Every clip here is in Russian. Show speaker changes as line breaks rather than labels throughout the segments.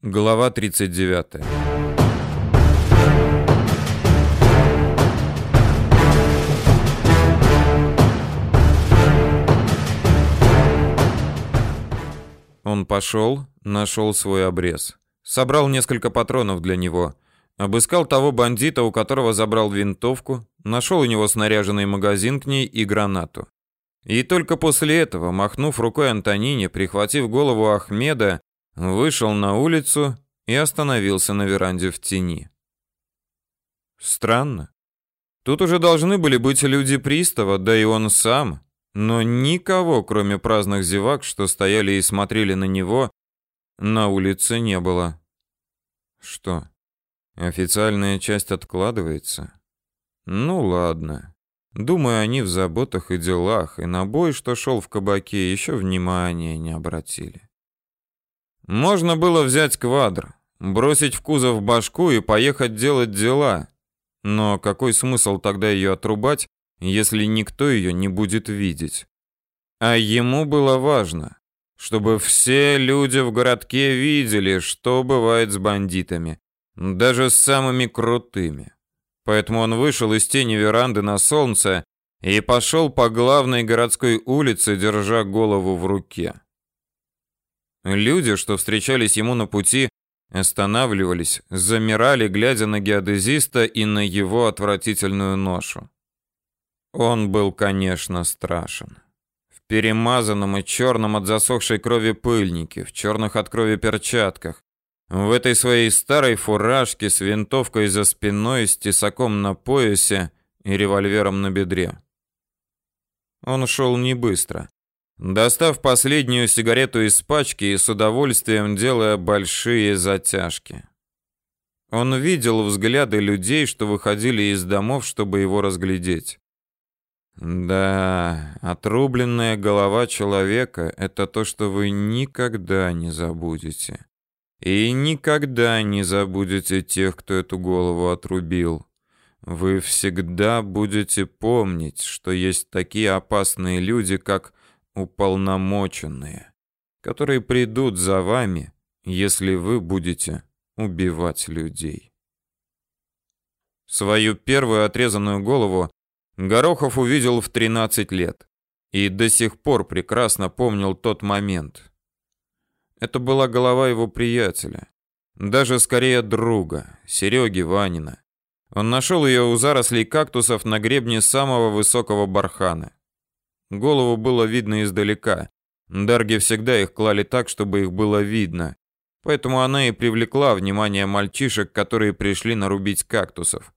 Глава 39. Он пошел, нашел свой обрез. Собрал несколько патронов для него. Обыскал того бандита, у которого забрал винтовку, нашел у него снаряженный магазин к ней и гранату. И только после этого, махнув рукой Антонине, прихватив голову Ахмеда, вышел на улицу и остановился на веранде в тени. Странно. Тут уже должны были быть люди пристава, да и он сам, но никого, кроме праздных зевак, что стояли и смотрели на него, на улице не было. Что? Официальная часть откладывается? Ну ладно. Думаю, они в заботах и делах, и на бой, что шел в кабаке, еще внимания не обратили. Можно было взять квадр, бросить в кузов башку и поехать делать дела. Но какой смысл тогда ее отрубать, если никто ее не будет видеть? А ему было важно, чтобы все люди в городке видели, что бывает с бандитами, даже с самыми крутыми. Поэтому он вышел из тени веранды на солнце и пошел по главной городской улице, держа голову в руке. Люди, что встречались ему на пути, останавливались, замирали, глядя на геодезиста и на его отвратительную ношу. Он был, конечно, страшен. В перемазанном и черном от засохшей крови пыльнике, в черных от крови перчатках, в этой своей старой фуражке с винтовкой за спиной, с тесаком на поясе и револьвером на бедре. Он шел не быстро. Достав последнюю сигарету из пачки и с удовольствием делая большие затяжки. Он видел взгляды людей, что выходили из домов, чтобы его разглядеть. Да, отрубленная голова человека — это то, что вы никогда не забудете. И никогда не забудете тех, кто эту голову отрубил. Вы всегда будете помнить, что есть такие опасные люди, как уполномоченные, которые придут за вами, если вы будете убивать людей. Свою первую отрезанную голову Горохов увидел в 13 лет и до сих пор прекрасно помнил тот момент. Это была голова его приятеля, даже скорее друга, Сереги Ванина. Он нашел ее у зарослей кактусов на гребне самого высокого бархана. Голову было видно издалека. Дарги всегда их клали так, чтобы их было видно. Поэтому она и привлекла внимание мальчишек, которые пришли нарубить кактусов.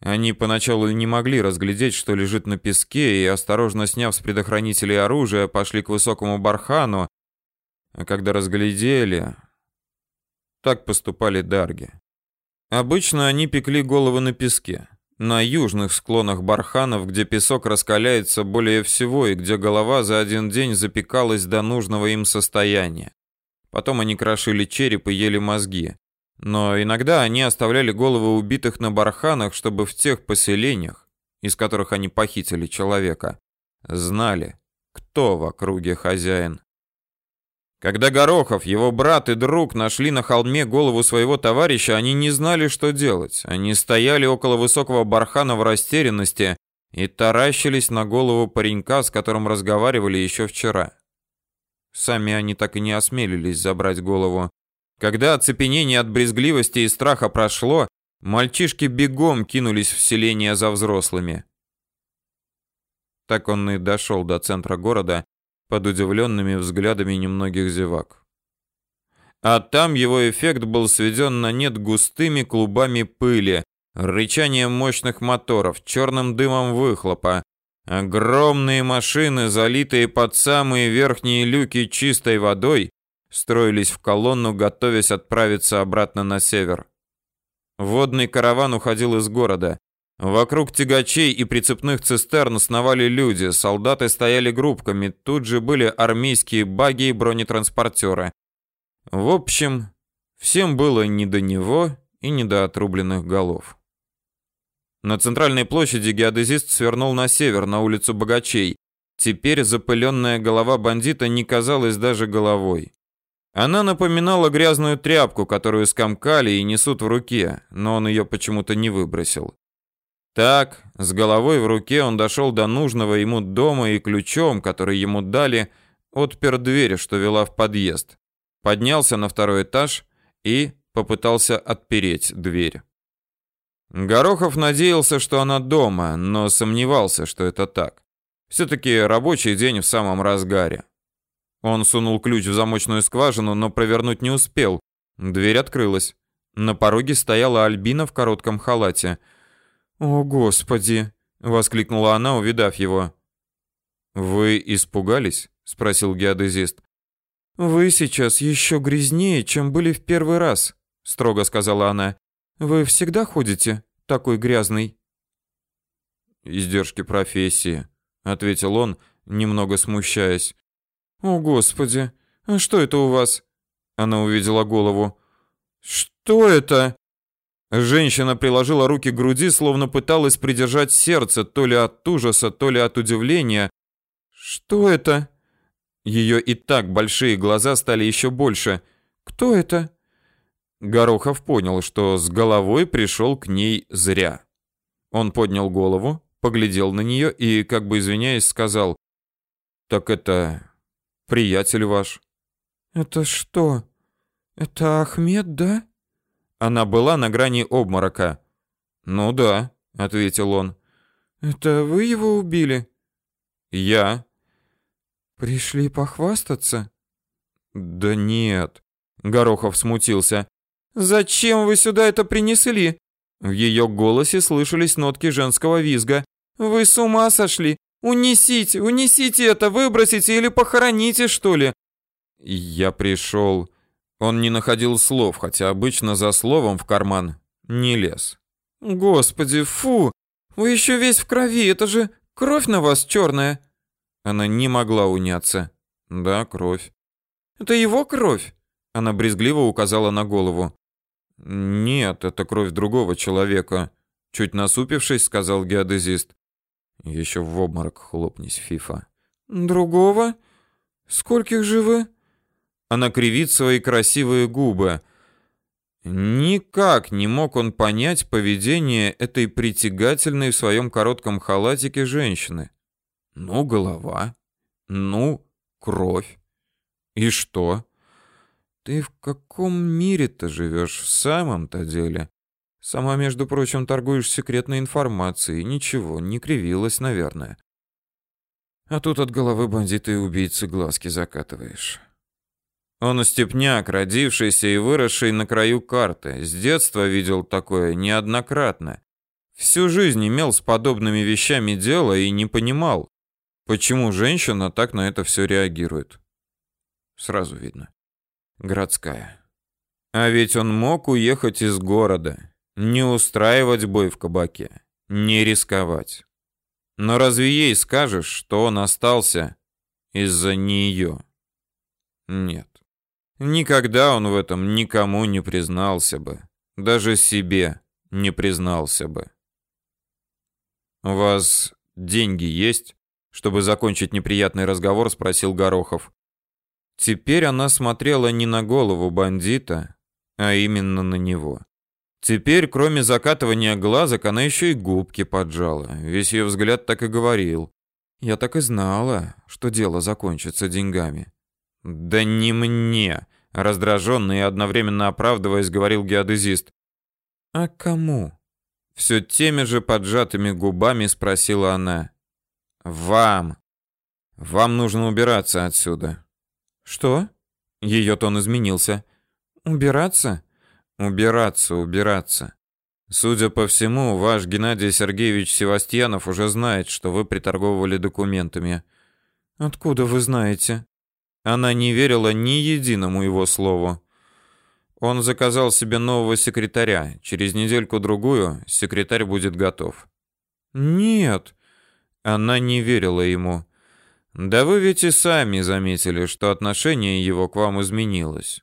Они поначалу не могли разглядеть, что лежит на песке, и, осторожно сняв с предохранителей оружие, пошли к высокому бархану. А когда разглядели... Так поступали дарги. Обычно они пекли головы на песке на южных склонах барханов, где песок раскаляется более всего и где голова за один день запекалась до нужного им состояния. Потом они крошили череп и ели мозги. Но иногда они оставляли головы убитых на барханах, чтобы в тех поселениях, из которых они похитили человека, знали, кто в округе хозяин. Когда Горохов, его брат и друг нашли на холме голову своего товарища, они не знали, что делать. Они стояли около высокого бархана в растерянности и таращились на голову паренька, с которым разговаривали еще вчера. Сами они так и не осмелились забрать голову. Когда оцепенение от брезгливости и страха прошло, мальчишки бегом кинулись в селение за взрослыми. Так он и дошел до центра города, под удивленными взглядами немногих зевак. А там его эффект был сведен на нет густыми клубами пыли, рычанием мощных моторов, черным дымом выхлопа. Огромные машины, залитые под самые верхние люки чистой водой, строились в колонну, готовясь отправиться обратно на север. Водный караван уходил из города. Вокруг тягачей и прицепных цистерн сновали люди, солдаты стояли группками, тут же были армейские баги и бронетранспортеры. В общем, всем было не до него и не до отрубленных голов. На центральной площади геодезист свернул на север, на улицу Богачей. Теперь запыленная голова бандита не казалась даже головой. Она напоминала грязную тряпку, которую скомкали и несут в руке, но он ее почему-то не выбросил. Так, с головой в руке он дошел до нужного ему дома и ключом, который ему дали, отпер дверь, что вела в подъезд, поднялся на второй этаж и попытался отпереть дверь. Горохов надеялся, что она дома, но сомневался, что это так. Все-таки рабочий день в самом разгаре. Он сунул ключ в замочную скважину, но провернуть не успел. Дверь открылась. На пороге стояла Альбина в коротком халате. «О, Господи!» — воскликнула она, увидав его. «Вы испугались?» — спросил геодезист. «Вы сейчас еще грязнее, чем были в первый раз», — строго сказала она. «Вы всегда ходите такой грязный?» «Издержки профессии», — ответил он, немного смущаясь. «О, Господи! А что это у вас?» Она увидела голову. «Что это?» Женщина приложила руки к груди, словно пыталась придержать сердце, то ли от ужаса, то ли от удивления. «Что это?» Ее и так большие глаза стали еще больше. «Кто это?» Горохов понял, что с головой пришел к ней зря. Он поднял голову, поглядел на нее и, как бы извиняясь, сказал: "Так это приятель ваш. Это что? Это Ахмед, да? Она была на грани обморока. Ну да, ответил он. Это вы его убили? Я. Пришли похвастаться? Да нет. Горохов смутился. Зачем вы сюда это принесли? В ее голосе слышались нотки женского визга. Вы с ума сошли? Унесите, унесите это, выбросите или похороните, что ли. Я пришел. Он не находил слов, хотя обычно за словом в карман не лез. Господи, фу! Вы еще весь в крови, это же кровь на вас черная. Она не могла уняться. Да, кровь. Это его кровь? Она брезгливо указала на голову. Нет, это кровь другого человека, чуть насупившись, сказал геодезист. Еще в обморок хлопнись, Фифа. Другого? Скольких же вы? Она кривит свои красивые губы. Никак не мог он понять поведение этой притягательной в своем коротком халатике женщины. Ну, голова. Ну, кровь. И что? Ты в каком мире-то живешь в самом-то деле? Сама, между прочим, торгуешь секретной информацией. Ничего, не кривилась, наверное. А тут от головы бандита и убийцы глазки закатываешь. Он степняк, родившийся и выросший на краю карты. С детства видел такое неоднократно. Всю жизнь имел с подобными вещами дело и не понимал, почему женщина так на это все реагирует. Сразу видно. Городская. А ведь он мог уехать из города, не устраивать бой в кабаке, не рисковать. Но разве ей скажешь, что он остался из-за нее? Нет. Никогда он в этом никому не признался бы, даже себе не признался бы. У вас деньги есть, чтобы закончить неприятный разговор, спросил Горохов. Теперь она смотрела не на голову бандита, а именно на него. Теперь, кроме закатывания глазок, она еще и губки поджала. Весь ее взгляд так и говорил. Я так и знала, что дело закончится деньгами. Да не мне, раздраженно и одновременно оправдываясь, говорил геодезист. А кому? Все теми же поджатыми губами спросила она. Вам. Вам нужно убираться отсюда. Что? Ее тон изменился. Убираться? Убираться, убираться. Судя по всему, ваш Геннадий Сергеевич Севастьянов уже знает, что вы приторговывали документами. Откуда вы знаете? Она не верила ни единому его слову. Он заказал себе нового секретаря. Через недельку-другую секретарь будет готов. Нет, она не верила ему. Да вы ведь и сами заметили, что отношение его к вам изменилось.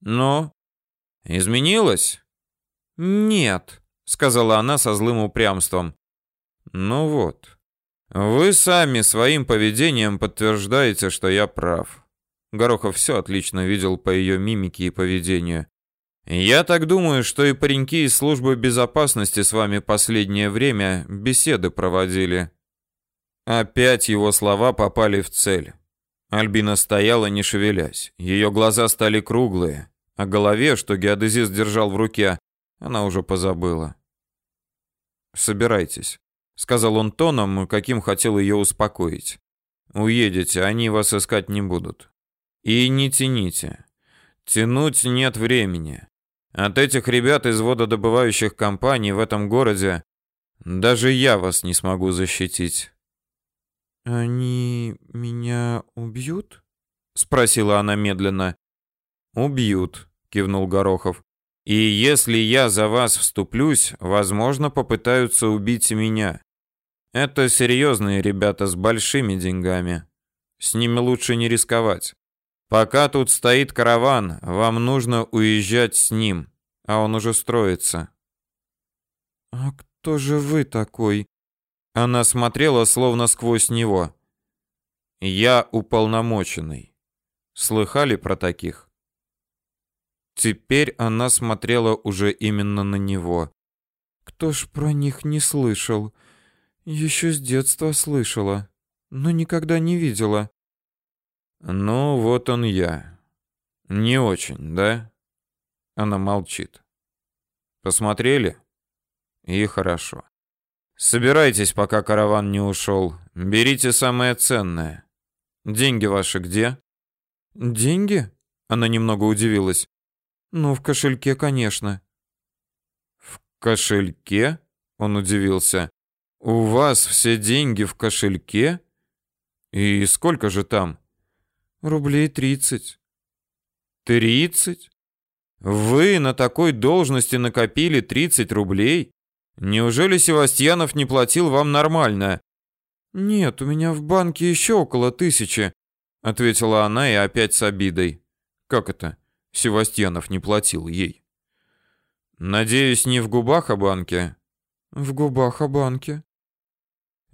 Но Изменилось? Нет, сказала она со злым упрямством. Ну вот. Вы сами своим поведением подтверждаете, что я прав. Горохов все отлично видел по ее мимике и поведению. Я так думаю, что и пареньки из службы безопасности с вами последнее время беседы проводили. Опять его слова попали в цель. Альбина стояла, не шевелясь. Ее глаза стали круглые, а голове, что геодезист держал в руке, она уже позабыла. Собирайтесь, сказал он тоном, каким хотел ее успокоить. Уедете, они вас искать не будут. И не тяните. Тянуть нет времени. От этих ребят из вододобывающих компаний в этом городе даже я вас не смогу защитить.
Они меня убьют?
спросила она медленно. Убьют, кивнул Горохов. И если я за вас вступлюсь, возможно, попытаются убить меня. Это серьезные ребята с большими деньгами. С ними лучше не рисковать. Пока тут стоит караван, вам нужно уезжать с ним, а он уже строится.
А кто же вы такой?
Она смотрела словно сквозь него. Я уполномоченный. Слыхали про таких? Теперь она смотрела уже именно на него.
Кто ж про них не слышал? Еще с детства слышала, но никогда не видела.
Ну, вот он я. Не очень, да? Она молчит. Посмотрели? И хорошо. Собирайтесь, пока караван не ушел. Берите самое ценное. Деньги ваши где?
Деньги? Она немного удивилась. Ну, в кошельке, конечно.
В кошельке? Он удивился. У вас все деньги в кошельке? И сколько же там?
Рублей тридцать.
Тридцать? Вы на такой должности накопили тридцать рублей? Неужели Севастьянов не платил вам нормально?
Нет, у меня в банке еще около тысячи, ответила она и опять с обидой.
Как это? Севастьянов не платил ей. Надеюсь, не в губах о банке.
В губах о банке.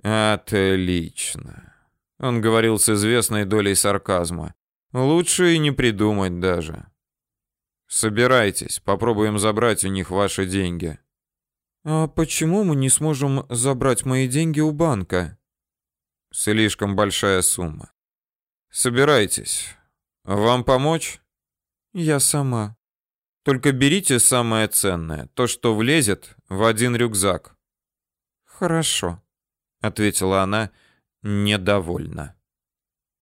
Отлично. Он говорил с известной долей сарказма. Лучше и не придумать даже. Собирайтесь, попробуем забрать у них ваши деньги.
А почему мы не сможем забрать мои деньги у банка?
Слишком большая сумма. Собирайтесь. Вам помочь?
Я сама.
Только берите самое ценное, то, что влезет в один рюкзак.
Хорошо,
ответила она недовольно.